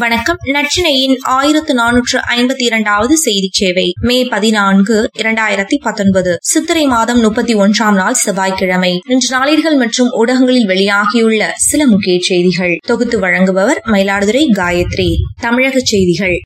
வணக்கம். நச்சினையின் ஆயிரத்து நானூற்று ஐம்பத்தி இரண்டாவது செய்தி சேவை. மே பதினான்கு இரண்டாயிரத்தி பத்தொன்பது. சித்திரை மாதம் முப்பத்தி ஒன்றாம் நாள் செவ்வாய்க்கிழமை. இன்று நாளிதழ்கள் மற்றும் ஊடகங்களில் வெளியாகியுள்ள சில முக்கிய செய்திகள். தொகுத்து வழங்குபவர் மயிலாடுதுறை காயத்ரி. தமிழக செய்திகள்.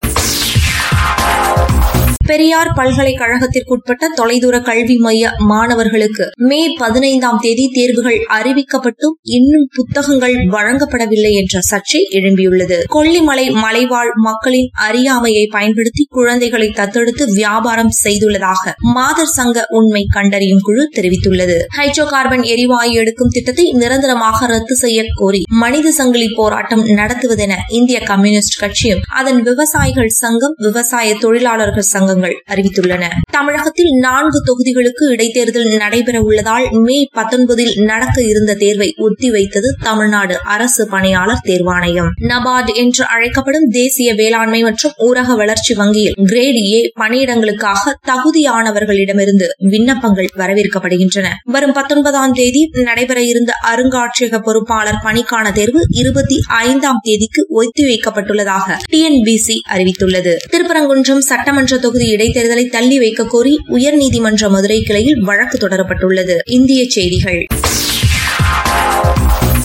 பெரியார் பல்கலைக்கழகத்திற்குட்பட்ட தொலைதூர கல்வி மைய மாணவர்களுக்கு மே பதினைந்தாம் தேதி தேர்வுகள் அறிவிக்கப்பட்டும் இன்னும் புத்தகங்கள் வழங்கப்படவில்லை என்ற சர்ச்சை எழும்பியுள்ளது. கொல்லிமலை மலைவாழ் மக்களின் அறியாமையை பயன்படுத்தி குழந்தைகளை தத்தெடுத்து வியாபாரம் செய்துள்ளதாக மாதர் சங்க உண்மை கண்டறியும் குழு தெரிவித்துள்ளது. ஹைட்ரோ கார்பன் எரிவாயு எடுக்கும் திட்டத்தை நிரந்தரமாக ரத்து செய்ய கோரி மனித சங்கிலி போராட்டம் நடத்துவதென இந்திய கம்யூனிஸ்ட் கட்சியும் அதன் விவசாயிகள் சங்கம் விவசாய தொழிலாளர்கள் சங்கம் ஊடகங்கள் அறிவித்துள்ளன. தமிழகத்தில் நான்கு தொகுதிகளுக்கு இடைத்தேர்தல் நடைபெற உள்ளதால் மே பத்தொன்பதில் நடக்க இருந்த தேர்வை ஒத்திவைத்தது தமிழ்நாடு அரசு பணியாளர் தேர்வாணையம். நபார்டு என்று அழைக்கப்படும் தேசிய வேளாண்மை மற்றும் ஊரக வளர்ச்சி வங்கியில் கிரேட் ஏ பணியிடங்களுக்காக தகுதியானவர்களிடமிருந்து விண்ணப்பங்கள் வரவேற்கப்படுகின்றன. வரும் பத்தொன்பதாம் தேதி நடைபெற இருந்த அருங்காட்சியக பொறுப்பாளர் பணிக்கான தேர்வு இருபத்தி ஐந்தாம் தேதிக்கு ஒத்திவைக்கப்பட்டுள்ளதாக டிஎன்பிசி அறிவித்துள்ளது. திருப்பரங்குன்றம் சட்டமன்ற தொகுதி இடைத்தேர்தலை தள்ளி வைக்க கோரி உயர்நீதிமன்ற மதுரை கிளையில் வழக்கு தொடரப்பட்டுள்ளது. இந்திய செய்திகள்.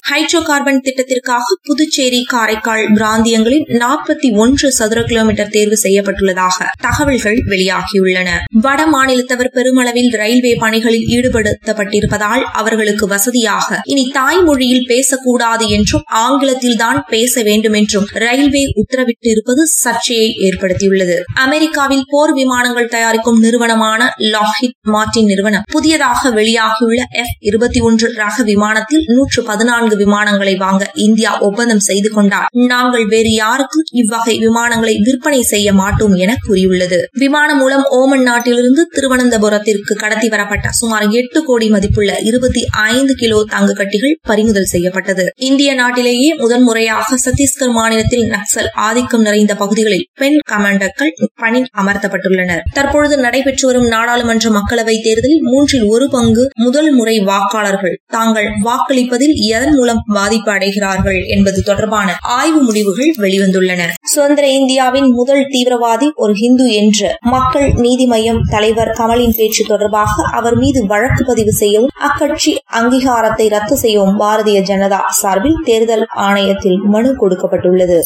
ஹைட்ரோ கார்பன் திட்டத்திற்காக புதுச்சேரி காரைக்கால் பிராந்தியங்களில் நாற்பத்தி ஒன்று சதுர கிலோமீட்டர் தேர்வு செய்யப்பட்டுள்ளதாக தகவல்கள் வெளியாகியுள்ளன. வட மாநிலத்தவர் பெருமளவில் ரயில்வே பணிகளில் ஈடுபடுத்தப்பட்டிருப்பதால் அவர்களுக்கு வசதியாக இனி தாய்மொழியில் பேசக்கூடாது என்றும் ஆங்கிலத்தில்தான் பேச வேண்டும் என்றும் ரயில்வே உத்தரவிட்டிருப்பது சர்ச்சையை ஏற்படுத்தியுள்ளது. அமெரிக்காவில் போர் விமானங்கள் தயாரிக்கும் நிறுவனமான லாஹித் மார்டின் நிறுவனம் புதியதாக வெளியாகியுள்ள எஃப் இருபத்தி ஒன்று ரக விமானத்தில் நூற்று பதினான்கு விமானங்களை வாங்க இந்தியா ஒப்பந்தம் செய்து கொண்டால் நாங்கள் வேறு யாருக்கும் இவ்வகை விமானங்களை விற்பனை செய்ய மாட்டோம் என கூறியுள்ளது. விமானம் மூலம் ஓமன் நாட்டிலிருந்து திருவனந்தபுரத்திற்கு கடத்தி வரப்பட்ட சுமார் எட்டு கோடி மதிப்புள்ள இருபத்தி ஐந்து கிலோ தங்க கட்டிகள் பறிமுதல் செய்யப்பட்டது. இந்திய நாட்டிலேயே முதன்முறையாக சத்தீஸ்கர் மாநிலத்தில் நக்சல் ஆதிக்கம் நிறைந்த பகுதிகளில் பெண் கமாண்டர்கள் பணி அமர்த்தப்பட்டுள்ளனர். தற்பொழுது நடைபெற்று வரும் நாடாளுமன்ற மக்களவைத் தேர்தலில் மூன்றில் ஒரு பங்கு முதல் முறை வாக்காளர்கள். தாங்கள் வாக்களிப்பதில் எதன் மூலம் மூலம் பாதிப்பு அடைகிறார்கள் என்பது தொடர்பான ஆய்வு முடிவுகள் வெளிவந்துள்ளன. சுதந்திர இந்தியாவின் முதல் தீவிரவாதி ஒரு ஹிந்து என்று மக்கள் நீதி மய்யம் தலைவர் கமலின் பேச்சு தொடர்பாக அவர் மீது வழக்கு பதிவு செய்யவும் அக்கட்சி அங்கீகாரத்தை ரத்து செய்யவும் பாரதிய ஜனதா சார்பில் தேர்தல் ஆணையத்தில் மனு கொடுக்கப்பட்டுள்ளது.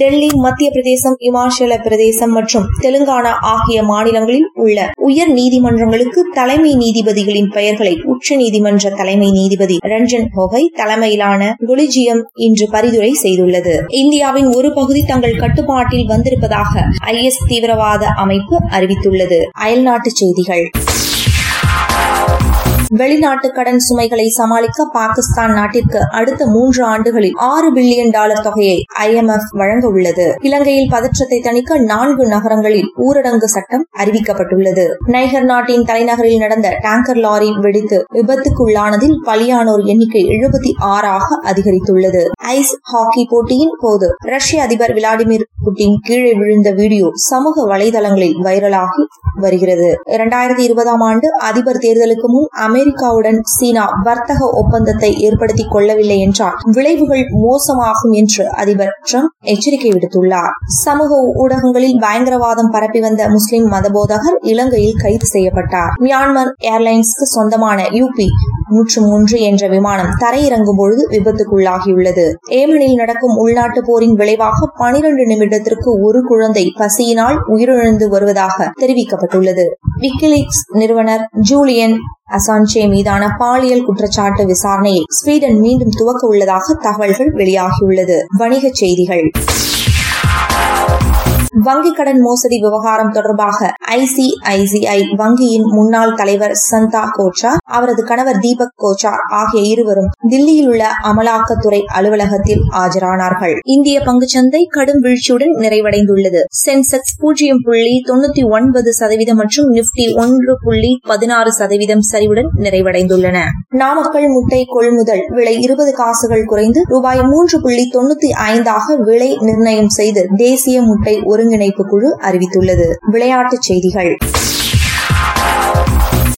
டெல்லி மத்திய பிரதேசம் இமாச்சல பிரதேசம் மற்றும் தெலுங்கானா ஆகிய மாநிலங்களில் உள்ள உயர் நீதிமன்றங்களுக்கு தலைமை நீதிபதிகளின் பெயர்களை உச்சநீதிமன்ற தலைமை நீதிபதி ரஞ்சன் ஹோகை தலைமையிலான கொலிஜியம் இன்று பரிந்துரை செய்துள்ளது. இந்தியாவின் ஒரு பகுதி தங்கள் கட்டுப்பாட்டில் வந்திருப்பதாக ஐ தீவிரவாத அமைப்பு அறிவித்துள்ளது. அயல்நாட்டு செய்திகள். வெளிநாட்டு கடன் சுமைகளை சமாளிக்க பாகிஸ்தான் நாட்டிற்கு அடுத்த மூன்று ஆண்டுகளில் ஆறு பில்லியன் டாலர் தொகையை ஐஎம்எஃப் வழங்க உள்ளது இலங்கையில் பதற்றத்தை தணிக்க நான்கு நகரங்களில் ஊரடங்கு சட்டம் அறிவிக்கப்பட்டுள்ளது. நைகர் நாட்டின் தலைநகரில் நடந்த டேங்கர் லாரி வெடித்து விபத்துக்குள்ளானதில் பலியானோர் எண்ணிக்கை எழுபத்தி ஆறாக அதிகரித்துள்ளது. ஐஸ் ஹாக்கி போட்டியின் போது ரஷ்ய அதிபர் விளாடிமிர் புட்டின் கீழே விழுந்த வீடியோ சமூக வலைதளங்களில் வைரலாகி வருகிறது. இரண்டாயிரத்தி இருபதாம் ஆண்டு அதிபர் தேர்தலுக்கு முன் அமெரிக்காவுடன் சீனா வர்த்தக ஒப்பந்தத்தை ஏற்படுத்திக் கொள்ளவில்லை என்றால் விளைவுகள் மோசமாகும் என்று அதிபர் டிரம்ப் எச்சரிக்கை விடுத்துள்ளார். சமூக ஊடகங்களில் பயங்கரவாதம் பரப்பி வந்த முஸ்லிம் மதபோதகர் இலங்கையில் கைது செய்யப்பட்டார். மியான்மர் ஏர்லைன்ஸ்க்கு சொந்தமான யூபி நூற்று மூன்று என்ற விமானம் தரையிறங்கும் பொழுது விபத்துக்குள்ளாகியுள்ளது. ஏமனில் நடக்கும் உள்நாட்டு போரின் விளைவாக பனிரண்டு நிமிடத்திற்கு ஒரு குழந்தை பசியினால் உயிரிழந்து வருவதாக தெரிவிக்கப்பட்டுள்ளது. விக்கிலீக்ஸ் நிறுவனர் ஜூலியன் அசான்சே மீதான பாலியல் குற்றச்சாட்டு விசாரணையை ஸ்வீடன் மீண்டும் துவக்க உள்ளதாக தகவல்கள் வெளியாகியுள்ளது. வணிகச் செய்திகள். வங்கிக் கடன் மோசடி விவகாரம் தொடர்பாக ஐசிஐசிஐ வங்கியின் முன்னாள் தலைவர் சந்தா கோச்சா அவரது கணவர் தீபக் கோச்சா ஆகிய இருவரும் தில்லியில் உள்ள அமலாக்கத்துறை அலுவலகத்தில் ஆஜரானார்கள். இந்திய பங்குச்சந்தை கடும் வீழ்ச்சியுடன் நிறைவடைந்துள்ளது. சென்செக்ஸ் பூஜ்ஜியம் புள்ளி தொன்னூத்தி ஒன்பது சதவீதம் மற்றும் நிப்டி ஒன்று புள்ளி பதினாறு சதவீதம் சரிவுடன் நிறைவடைந்துள்ளன. நாமக்கல் முட்டை கொள்முதல் விலை இருபது காசுகள் குறைந்து ரூபாய் மூன்று புள்ளி தொன்னூத்தி ஐந்தாக விலை நிர்ணயம் செய்து தேசிய முட்டை ஒரு ஒருங்கிணைப்பு குழு அறிவித்துள்ளது. விளையாட்டுச் செய்திகள்.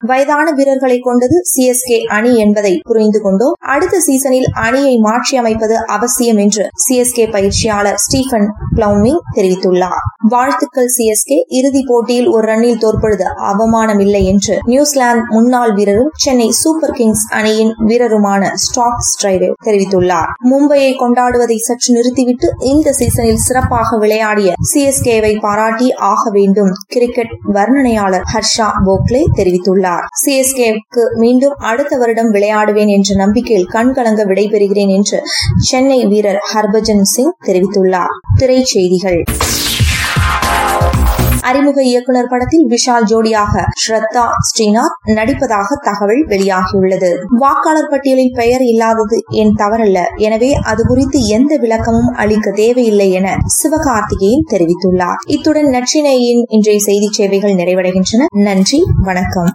வயதான வீரர்களை கொண்டது சிஎஸ்கே அணி என்பதை புரிந்து கொண்டோம். அடுத்த சீசனில் அணியை மாற்றி அமைப்பது அவசியம் என்று சிஎஸ்கே பயிற்சியாளர் ஸ்டீபன் பிளவுமிங் தெரிவித்துள்ளார். வாழ்த்துக்கள் சிஎஸ்கே இறுதிப் போட்டியில் ஒரு ரன்னில் தோற்பொழுது அவமானம் இல்லை என்று நியூசிலாந்து முன்னாள் வீரரும் சென்னை சூப்பர் கிங்ஸ் அணியின் வீரருமான ஸ்டாக் ஸ்ட்ரைவே தெரிவித்துள்ளார். மும்பையை கொண்டாடுவதை சற்று நிறுத்திவிட்டு இந்த சீசனில் சிறப்பாக விளையாடிய சிஎஸ்கேவை பாராட்டி ஆக வேண்டும் கிரிக்கெட் வர்ணனையாளர் ஹர்ஷா போக்லே தெரிவித்துள்ளார். சிஎஸ்கேவுக்கு மீண்டும் அடுத்த வருடம் விளையாடுவேன் என்ற நம்பிக்கையில் கண்கலங்க விடைபெறுகிறேன் என்று சென்னை வீரர் ஹர்பஜன் சிங் தெரிவித்துள்ளார். திரைச்செய்திகள். அறிமுக இயக்குனர் படத்தில் விஷால் ஜோடியாக ஸ்ரத்தா ஸ்ரீநாத் நடிப்பதாக தகவல் வெளியாகியுள்ளது. வாக்காளர் பட்டியலில் பெயர் இல்லாதது என் தவறல்ல. எனவே அது குறித்து எந்த விளக்கமும் அளிக்க தேவையில்லை என சிவகார்த்திகேயன் தெரிவித்துள்ளார். இத்துடன் நற்றினையின் இன்றைய செய்தி சேவைகள் நிறைவடைகின்றன. நன்றி வணக்கம்.